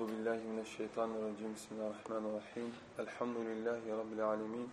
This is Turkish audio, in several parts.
Euzu billahi mineşşeytanirracim. Bismillahirrahmanirrahim. Elhamdülillahi rabbil alamin.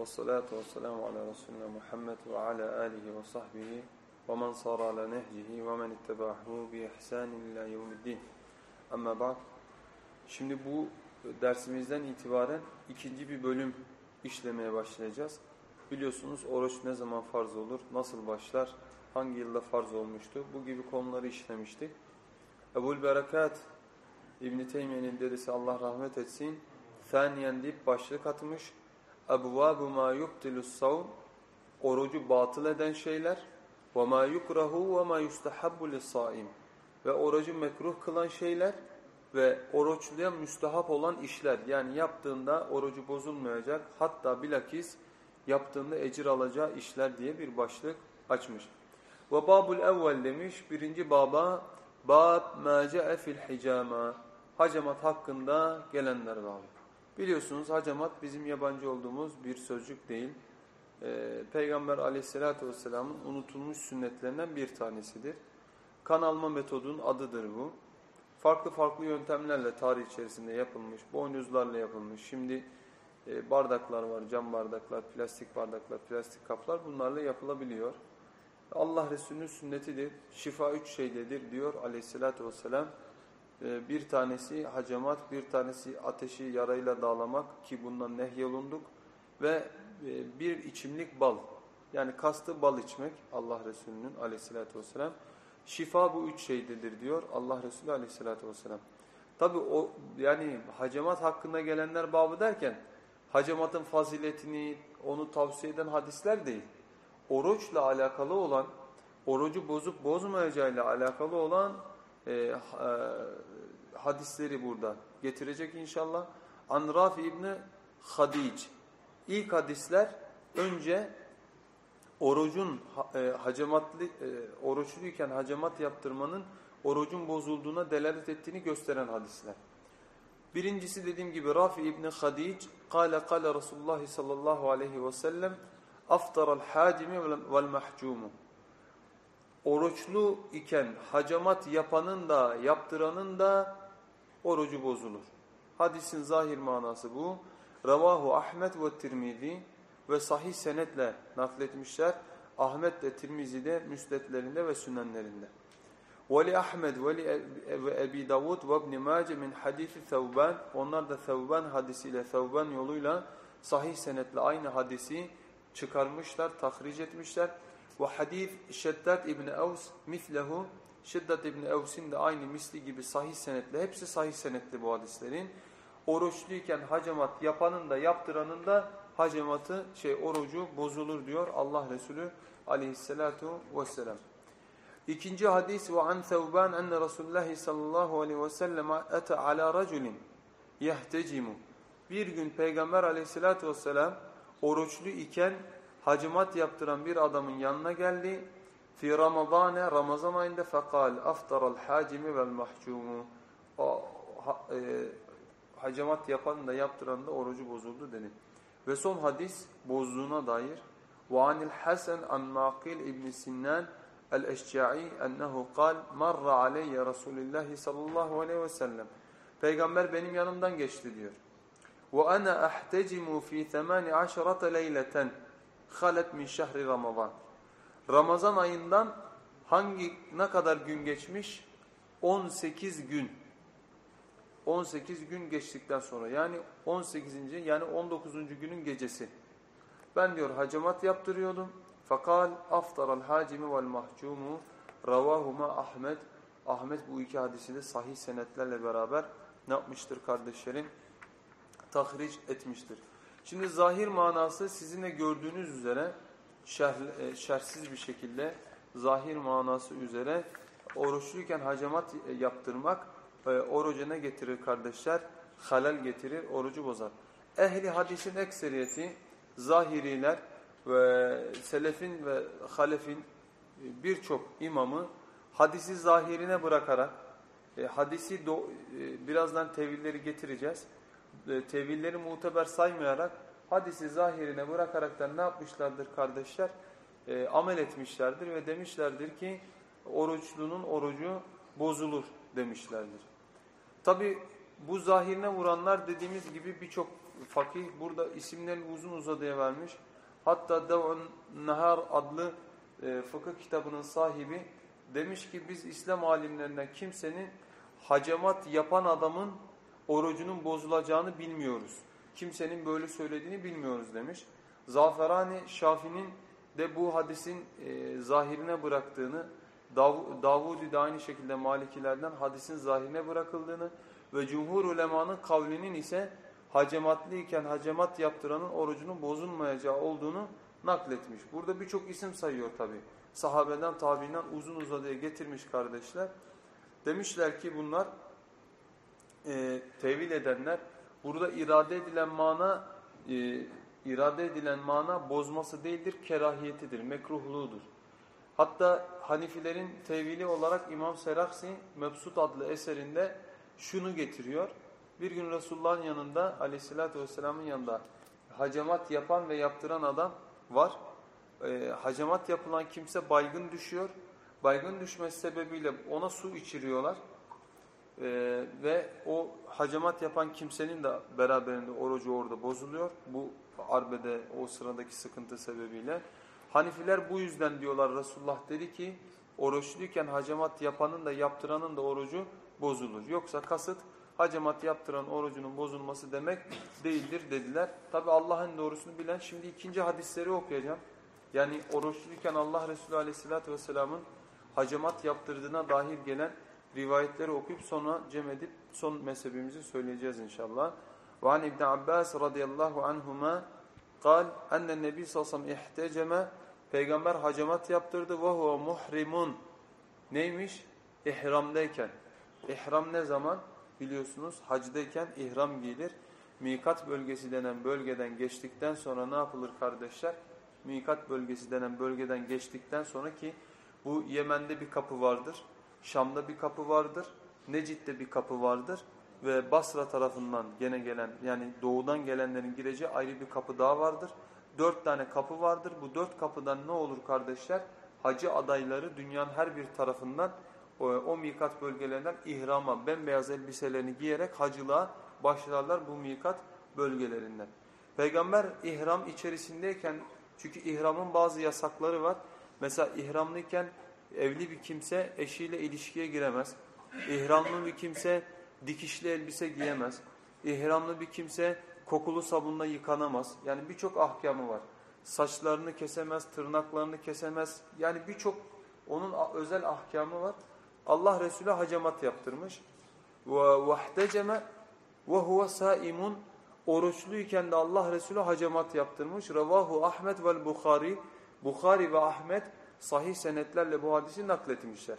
Ves salatu vesselamu ala resulina Muhammed ve ala alihi ve sahbihi ve men sara ala nehcihi ve men ittabahu bi ihsanin ila yevmiddin. Amma ba'd. Şimdi bu dersimizden itibaren ikinci bir bölüm işlemeye başlayacağız. Biliyorsunuz oruç ne zaman farz olur, nasıl başlar, hangi yılda farz olmuştu bu gibi konuları işlemiştik. Ebu'l-Berekat İbn-i Teymiye'nin dedesi Allah rahmet etsin. Thaniyen deyip başlık atmış. Ebvâbu mâ yubtilus savm Orucu batıl eden şeyler. Yukrahu ve mâ yustahabbu lis-sâim Ve orucu mekruh kılan şeyler ve oruçluya müstahap olan işler. Yani yaptığında orucu bozulmayacak. Hatta bilakis yaptığında ecir alacağı işler diye bir başlık açmış. Ve babul evvel demiş. Birinci baba Bab ma ce'e hicama. Hacamat hakkında gelenler babı. Biliyorsunuz hacamat bizim yabancı olduğumuz bir sözcük değil. Ee, Peygamber aleyhissalatü vesselamın unutulmuş sünnetlerinden bir tanesidir. Kan alma metodunun adıdır bu. Farklı farklı yöntemlerle tarih içerisinde yapılmış, boynuzlarla yapılmış. Şimdi e, bardaklar var, cam bardaklar, plastik bardaklar, plastik kaplar bunlarla yapılabiliyor. Allah Resulü'nün sünnetidir. Şifa üç şeydedir diyor aleyhissalatü vesselam. Ee, bir tanesi hacamat, bir tanesi ateşi yarayla dağlamak ki bundan nehyolunduk. Ve e, bir içimlik bal. Yani kastı bal içmek Allah Resulü'nün aleyhissalatü vesselam. Şifa bu üç şeydedir diyor Allah Resulü aleyhissalatü vesselam. Tabi o yani hacamat hakkında gelenler babı derken hacamatın faziletini onu tavsiye eden hadisler değil oruçla alakalı olan, orucu bozup bozmayacağıyla alakalı olan e, e, hadisleri burada getirecek inşallah. An Rafi İbni Hadic. İlk hadisler önce orucun e, hacamatlı e, oruçluyken hacamat yaptırmanın orucun bozulduğuna delalet ettiğini gösteren hadisler. Birincisi dediğim gibi Rafi İbni Hadic kâle kâle Resulullah sallallahu aleyhi ve sellem aftaral hacimi vel mahcumu. Oruçlu iken hacamat yapanın da yaptıranın da orucu bozulur. Hadisin zahir manası bu. Ravahu Ahmet ve Tirmizi ve sahih senetle nakletmişler. Ahmet de Tirmizi'de müstetlerinde ve sünenlerinde. Veli Ahmed ve Ebi Davud ve İbn Mace min hadisi Thevban. Onlar da Thevban hadisiyle, Thevban yoluyla sahih senetle aynı hadisi çıkarmışlar, tahric etmişler. Ve hadis Şeddat İbni Evs mislehu Şeddat İbni Evs'in de aynı misli gibi sahih senetli. Hepsi sahih senetli bu hadislerin. Oruçluyken hacamat yapanın da yaptıranın da hacamatı şey orucu bozulur diyor Allah Resulü aleyhissalatu vesselam. İkinci hadis ve an Thevban enne Resulullah sallallahu aleyhi ve sellem ete ala raculin yehtecimu. Bir gün Peygamber aleyhissalatu vesselam oruçlu iken hacimat yaptıran bir adamın yanına geldi. Fi Ramazane Ramazan ayında fekal aftaral hacimi vel mahcumu. O e, hacamat yapan da yaptıran da orucu bozuldu dedi. Ve son hadis bozduğuna dair ve anil Hasan an Maqil İbn Sinan el-Eşca'i ennehu kal marra aleyye Resulullah sallallahu aleyhi ve sellem. Peygamber benim yanımdan geçti diyor. وأنا أحتجم في ثمان عشرة ليلة خلت min şehri Ramazan. Ramazan ayından hangi ne kadar gün geçmiş? 18 gün. 18 gün geçtikten sonra yani 18. yani 19. günün gecesi. Ben diyor hacamat yaptırıyordum. Fakal aftaral hacimi vel mahcumu ravahuma Ahmet. Ahmet bu iki hadisi de sahih senetlerle beraber ne yapmıştır kardeşlerim? Tahric etmiştir. Şimdi zahir manası sizinle gördüğünüz üzere şerh, e, şerhsiz bir şekilde zahir manası üzere oruçluyken hacamat e, yaptırmak e, oruca ne getirir kardeşler? Halal getirir, orucu bozar. ehli hadisin ekseriyeti zahiriler ve selefin ve halefin birçok imamı hadisi zahirine bırakarak hadisi do, birazdan tevilleri getireceğiz. E, tevilleri muteber saymayarak hadisi zahirine bırakaraktan ne yapmışlardır kardeşler? E, amel etmişlerdir ve demişlerdir ki oruçlunun orucu bozulur demişlerdir. Tabi bu zahirine vuranlar dediğimiz gibi birçok fakih burada isimlerini uzun uzadıya vermiş. Hatta Dev'un Nahar adlı e, fıkıh kitabının sahibi demiş ki biz İslam alimlerinden kimsenin hacamat yapan adamın orucunun bozulacağını bilmiyoruz. Kimsenin böyle söylediğini bilmiyoruz demiş. Zaferani Şafi'nin de bu hadisin e, zahirine bıraktığını, Dav Davudi de aynı şekilde Malikilerden hadisin zahirine bırakıldığını ve cumhur ulemanın kavlinin ise hacematliyken hacemat yaptıranın orucunun bozulmayacağı olduğunu nakletmiş. Burada birçok isim sayıyor tabi. Sahabeden, tabiinden uzun uzadıya getirmiş kardeşler. Demişler ki bunlar e, tevil edenler burada irade edilen mana e, irade edilen mana bozması değildir, kerahiyetidir, mekruhluğudur. Hatta Hanifilerin tevili olarak İmam Seraksi Mebsut adlı eserinde şunu getiriyor. Bir gün Resulullah'ın yanında aleyhissalatü vesselamın yanında hacamat yapan ve yaptıran adam var. E, hacamat yapılan kimse baygın düşüyor. Baygın düşmesi sebebiyle ona su içiriyorlar. E, ve hacamat yapan kimsenin de beraberinde orucu orada bozuluyor. Bu arbede o sıradaki sıkıntı sebebiyle. Hanifiler bu yüzden diyorlar Resulullah dedi ki oruçluyken hacamat yapanın da yaptıranın da orucu bozulur. Yoksa kasıt hacamat yaptıran orucunun bozulması demek değildir dediler. Tabi Allah'ın doğrusunu bilen şimdi ikinci hadisleri okuyacağım. Yani oruçluyken Allah Resulü Aleyhisselatü Vesselam'ın hacamat yaptırdığına dahil gelen rivayetleri okuyup sonra cem edip son mezhebimizi söyleyeceğiz inşallah. Ve an İbn Abbas radıyallahu anhuma قال enne nebi sallallahu aleyhi ve sellem ihteceme peygamber hacamat yaptırdı ve huve muhrimun neymiş? İhramdayken. İhram ne zaman? biliyorsunuz hacdayken ihram giyilir. Mikat bölgesi denen bölgeden geçtikten sonra ne yapılır kardeşler? Mikat bölgesi denen bölgeden geçtikten sonra ki bu Yemen'de bir kapı vardır. Şam'da bir kapı vardır. Necid'de bir kapı vardır. Ve Basra tarafından gene gelen yani doğudan gelenlerin gireceği ayrı bir kapı daha vardır. Dört tane kapı vardır. Bu dört kapıdan ne olur kardeşler? Hacı adayları dünyanın her bir tarafından o, o mikat bölgelerinden ihrama, bembeyaz elbiselerini giyerek hacılığa başlarlar bu mikat bölgelerinden. Peygamber ihram içerisindeyken, çünkü ihramın bazı yasakları var. Mesela ihramlıyken evli bir kimse eşiyle ilişkiye giremez. İhramlı bir kimse dikişli elbise giyemez. İhramlı bir kimse kokulu sabunla yıkanamaz. Yani birçok ahkamı var. Saçlarını kesemez, tırnaklarını kesemez. Yani birçok onun özel ahkamı var. Allah Resulü hacamat yaptırmış. Ve huve saimun oruçluyken de Allah Resulü hacamat yaptırmış. Ravahu Ahmet vel Bukhari Bukhari ve Ahmet sahih senetlerle bu hadisi nakletmişler.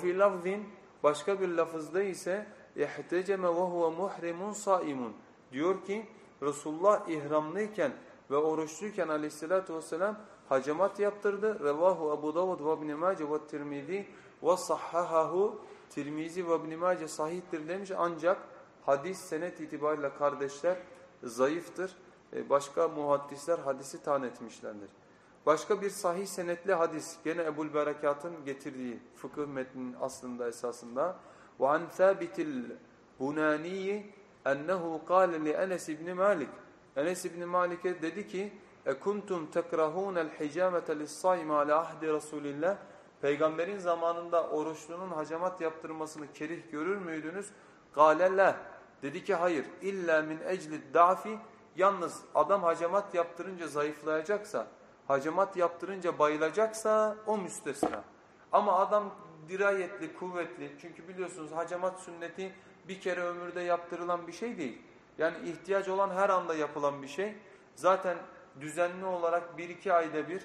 Fi lafzin başka bir lafızda ise ve huve muhrimun saimun diyor ki Resulullah ihramlıyken ve oruçluyken aleyhissalatu vesselam hacamat yaptırdı. Revahu Ebu Davud ve İbn Mace ve Tirmizi ve sahhahahu Tirmizi ve İbn Mace sahihtir demiş ancak hadis senet itibariyle kardeşler zayıftır. E, başka muhaddisler hadisi tan etmişlerdir. Başka bir sahih senetli hadis gene Ebul Berekat'ın getirdiği fıkıh metninin aslında esasında Thabitil Bunani ennehu kâle li Enes ibn Malik. Enes ibn Malik'e dedi ki ekuntum tekrahunel hicamete lis-saim ala ahdi Resulillah Peygamberin zamanında oruçlunun hacamat yaptırmasını kerih görür müydünüz? Galelle dedi ki hayır illa min ecli dafi yalnız adam hacamat yaptırınca zayıflayacaksa hacamat yaptırınca bayılacaksa o müstesna. Ama adam dirayetli, kuvvetli çünkü biliyorsunuz hacamat sünneti bir kere ömürde yaptırılan bir şey değil. Yani ihtiyaç olan her anda yapılan bir şey. Zaten düzenli olarak bir iki ayda bir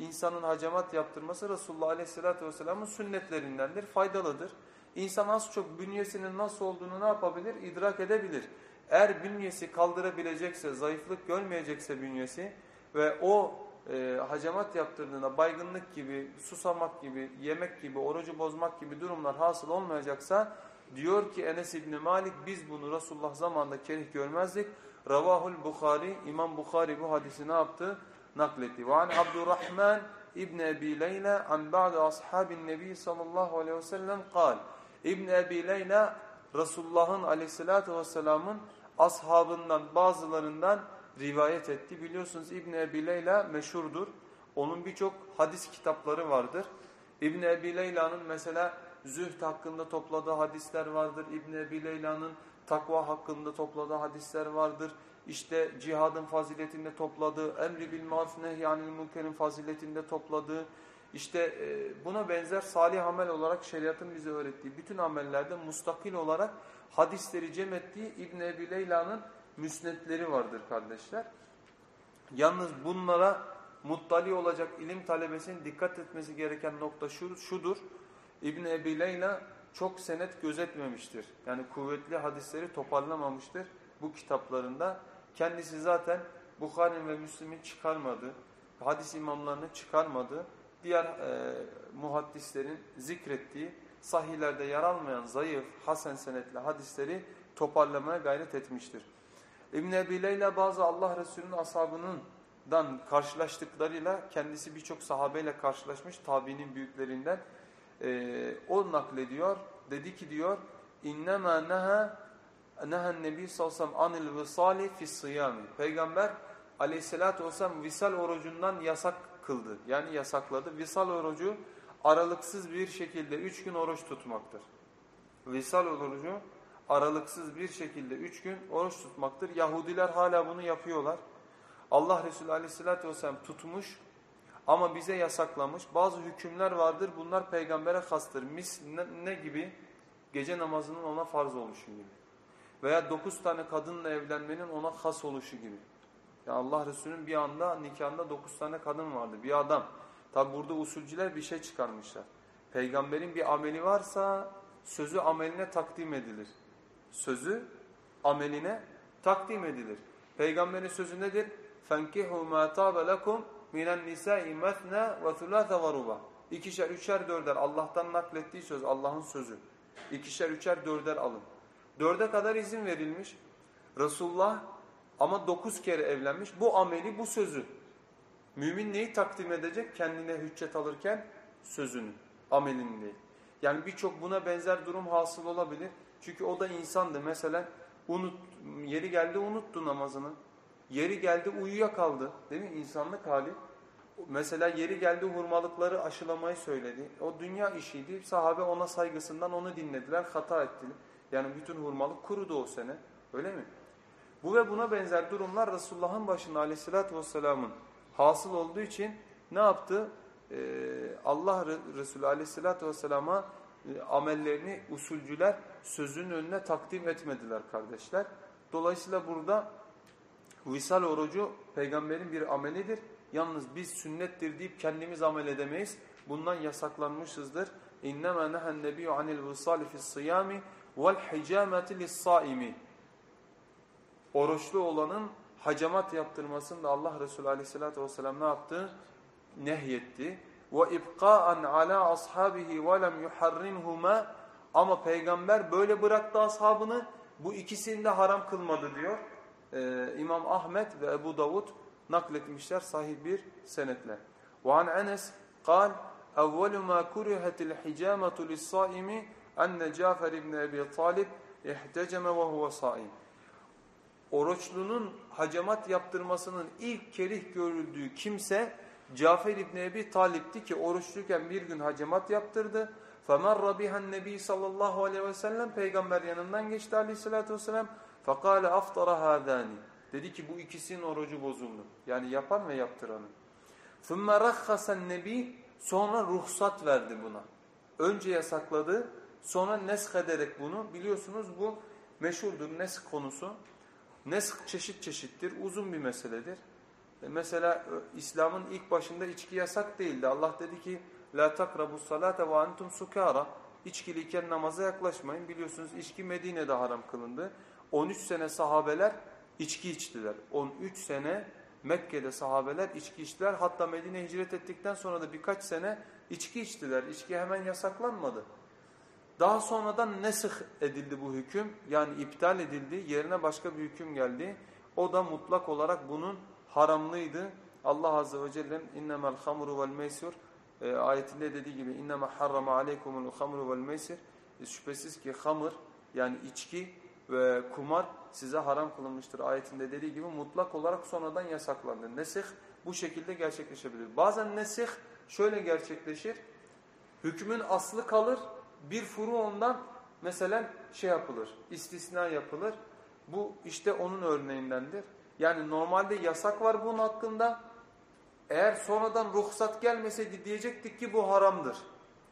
insanın hacamat yaptırması Resulullah Aleyhisselatü Vesselam'ın sünnetlerindendir, faydalıdır. İnsan az çok bünyesinin nasıl olduğunu ne yapabilir? İdrak edebilir. Eğer bünyesi kaldırabilecekse, zayıflık görmeyecekse bünyesi ve o e, hacamat yaptırdığında baygınlık gibi, susamak gibi, yemek gibi, orucu bozmak gibi durumlar hasıl olmayacaksa diyor ki Enes İbni Malik biz bunu Resulullah zamanında kerih görmezdik. Ravahul Bukhari, İmam Bukhari bu hadisi ne yaptı? Nakletti. Ve an Abdurrahman İbn Ebi Leyla an ba'de ashabin nebi sallallahu aleyhi ve sellem kal. İbn Ebi Leyla Resulullah'ın aleyhissalatü vesselamın ashabından bazılarından rivayet etti. Biliyorsunuz İbn Ebi Leyla meşhurdur. Onun birçok hadis kitapları vardır. İbn Ebi Leyla'nın mesela zühd hakkında topladığı hadisler vardır. İbn Ebi Leyla'nın takva hakkında topladığı hadisler vardır. İşte cihadın faziletinde topladığı, emri bil maruf nehyanil münkerin faziletinde topladığı, işte e, buna benzer salih amel olarak şeriatın bize öğrettiği bütün amellerde mustakil olarak hadisleri cem ettiği İbn Ebi Leyla'nın müsnetleri vardır kardeşler. Yalnız bunlara muttali olacak ilim talebesinin dikkat etmesi gereken nokta şu, şudur. İbn Ebi Leyla çok senet gözetmemiştir. Yani kuvvetli hadisleri toparlamamıştır bu kitaplarında. Kendisi zaten Bukhari ve Müslim'in çıkarmadığı, hadis imamlarını çıkarmadığı, diğer e, muhaddislerin zikrettiği, sahihlerde yer almayan zayıf, hasen senetli hadisleri toparlamaya gayret etmiştir. İbn Ebi Leyla bazı Allah Resulü'nün ashabının dan karşılaştıklarıyla kendisi birçok sahabeyle karşılaşmış tabinin büyüklerinden e, o naklediyor. Dedi ki diyor innema neha nehen nebi sallallahu aleyhi anil visali fi sıyami. Peygamber aleyhissalatü vesselam visal orucundan yasak kıldı. Yani yasakladı. Visal orucu aralıksız bir şekilde üç gün oruç tutmaktır. Visal orucu aralıksız bir şekilde üç gün oruç tutmaktır. Yahudiler hala bunu yapıyorlar. Allah Resulü aleyhissalatü vesselam tutmuş ama bize yasaklamış. Bazı hükümler vardır bunlar peygambere hastır. Mis ne, ne gibi? Gece namazının ona farz oluşu gibi. Veya dokuz tane kadınla evlenmenin ona has oluşu gibi. Yani Allah Resulü'nün bir anda nikahında dokuz tane kadın vardı. Bir adam. Tabi burada usulcüler bir şey çıkarmışlar. Peygamberin bir ameli varsa sözü ameline takdim edilir Sözü ameline takdim edilir. Peygamberin sözü nedir? فَانْكِحُوا مَا تَابَ لَكُمْ مِنَ النِّسَاءِ مَثْنَا وَثُلَاثَ وَرُبَى İkişer, üçer, dörder. Allah'tan naklettiği söz, Allah'ın sözü. İkişer, üçer, dörder alın. Dörde kadar izin verilmiş. Resulullah ama dokuz kere evlenmiş. Bu ameli, bu sözü. Mümin neyi takdim edecek? Kendine hüccet alırken sözünü, amelini değil. Yani birçok buna benzer durum hasıl olabilir. Çünkü o da insandı. Mesela unut, yeri geldi unuttu namazını. Yeri geldi uyuyakaldı. Değil mi? İnsanlık hali. Mesela yeri geldi hurmalıkları aşılamayı söyledi. O dünya işiydi. Sahabe ona saygısından onu dinlediler. Hata ettiler. Yani bütün hurmalık kurudu o sene. Öyle mi? Bu ve buna benzer durumlar Resulullah'ın başında aleyhissalatü vesselamın hasıl olduğu için ne yaptı? Ee, Allah Resulü aleyhissalatü vesselama e, amellerini usulcüler sözünün önüne takdim etmediler kardeşler. Dolayısıyla burada visal orucu peygamberin bir amelidir. Yalnız biz sünnettir deyip kendimiz amel edemeyiz. Bundan yasaklanmışızdır. İnnemâ nehen nebiyyü anil visali fi's-sıyâmi vel hicâmeti lis-sâimi. Oruçlu olanın hacamat yaptırmasını da Allah Resulü aleyhissalatü vesselam ne yaptı? nehyetti. Ve ibqa'an ala ashabihi ve lem yuharrinhuma ama peygamber böyle bıraktı ashabını bu ikisini de haram kılmadı diyor. Ee, İmam Ahmet ve Ebu Davud nakletmişler sahih bir senetle. Ve an Enes kal evvelu ma kurihetil hicametu lissaimi enne Cafer ibn Ebi Talib ihteceme ve huve saim. Oruçlunun hacamat yaptırmasının ilk kerih görüldüğü kimse Cafer İbni Ebi Talip'ti ki oruçluyken bir gün hacamat yaptırdı. فَمَرَّ بِهَا النَّب۪ي sallallahu aleyhi ve sellem Peygamber yanından geçti aleyhissalatü vesselam. فَقَالَ اَفْطَرَ هَذَانِ Dedi ki bu ikisinin orucu bozuldu. Yani yapan ve yaptıranın. ثُمَّ رَخَّسَ النَّب۪ي Sonra ruhsat verdi buna. Önce yasakladı, sonra nesk ederek bunu. Biliyorsunuz bu meşhurdur nesk konusu. Nesk çeşit çeşittir, uzun bir meseledir. E mesela e, İslam'ın ilk başında içki yasak değildi. Allah dedi ki la takrabu salate ve antum sukara. içkiliyken namaza yaklaşmayın. Biliyorsunuz içki Medine'de haram kılındı. 13 sene sahabeler içki içtiler. 13 sene Mekke'de sahabeler içki içtiler. Hatta Medine hicret ettikten sonra da birkaç sene içki içtiler. İçki hemen yasaklanmadı. Daha sonradan nesih edildi bu hüküm. Yani iptal edildi. Yerine başka bir hüküm geldi. O da mutlak olarak bunun haramlıydı. Allah Azze ve Celle'nin innemel hamru vel meysur e, ayetinde dediği gibi inneme harrama aleykumul hamru vel meysir e, şüphesiz ki hamur yani içki ve kumar size haram kılınmıştır ayetinde dediği gibi mutlak olarak sonradan yasaklandı. Nesih bu şekilde gerçekleşebilir. Bazen nesih şöyle gerçekleşir. Hükmün aslı kalır. Bir furu ondan mesela şey yapılır. istisna yapılır. Bu işte onun örneğindendir. Yani normalde yasak var bunun hakkında. Eğer sonradan ruhsat gelmeseydi diyecektik ki bu haramdır.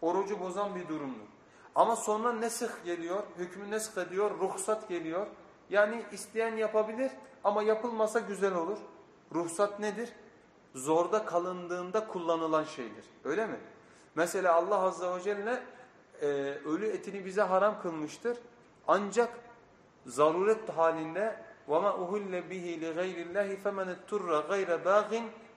Orucu bozan bir durumdur. Ama sonra nesih geliyor, hükmü nesk ediyor, ruhsat geliyor. Yani isteyen yapabilir ama yapılmasa güzel olur. Ruhsat nedir? Zorda kalındığında kullanılan şeydir. Öyle mi? Mesela Allah Azze ve Celle e, ölü etini bize haram kılmıştır. Ancak zaruret halinde وَمَا اُهُلَّ بِهِ لِغَيْرِ اللّٰهِ فَمَنِ اتُّرَّ غَيْرَ بَاغٍ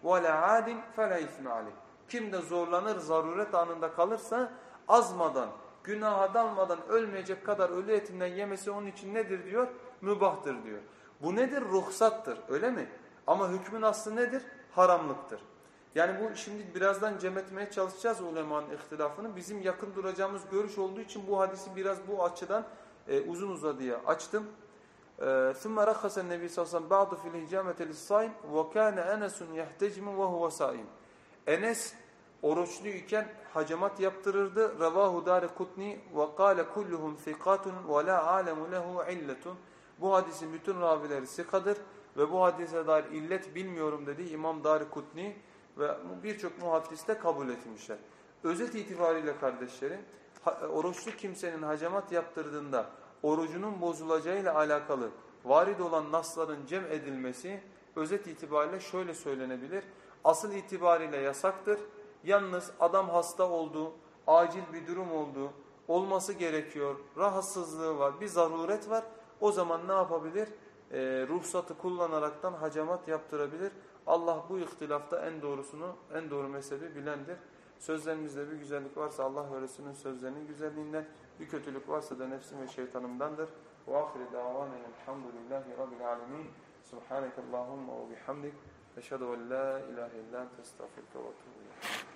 وَلَا عَادٍ فَلَا اِثْمَ عَلَيْهِ Kim de zorlanır, zaruret anında kalırsa azmadan, günaha dalmadan ölmeyecek kadar ölü etinden yemesi onun için nedir diyor? Mübahtır diyor. Bu nedir? Ruhsattır öyle mi? Ama hükmün aslı nedir? Haramlıktır. Yani bu şimdi birazdan cem etmeye çalışacağız ulemanın ihtilafını. Bizim yakın duracağımız görüş olduğu için bu hadisi biraz bu açıdan e, uzun uzadıya açtım. ثم رخص النبي صلى الله عليه وسلم بعض في الهجامة للصائم وكان أنس يحتجم وهو صائم Enes oruçluyken hacamat yaptırırdı. Ravahu dar kutni ve kâle kulluhum sikatun ve la alemu lehu illetun. Bu hadisin bütün ravileri sikadır ve bu hadise dair illet bilmiyorum dedi İmam Dar Kutni ve birçok muhaddis de kabul etmişler. Özet itibariyle kardeşlerim oruçlu kimsenin hacamat yaptırdığında orucunun bozulacağıyla alakalı varid olan nasların cem edilmesi özet itibariyle şöyle söylenebilir. Asıl itibariyle yasaktır. Yalnız adam hasta oldu, acil bir durum oldu, olması gerekiyor, rahatsızlığı var, bir zaruret var. O zaman ne yapabilir? Ee, ruhsatı kullanaraktan hacamat yaptırabilir. Allah bu ihtilafta en doğrusunu, en doğru mezhebi bilendir. Sözlerimizde bir güzellik varsa Allah ve Resulünün sözlerinin güzelliğinden, bir kötülük varsa da nefsim ve şeytanımdandır. وآخر دعوانا الحمد لله رب العالمين سبحانك اللهم وبحمدك أشهد أن لا إله إلا أنت استغفرك وأتوب إليك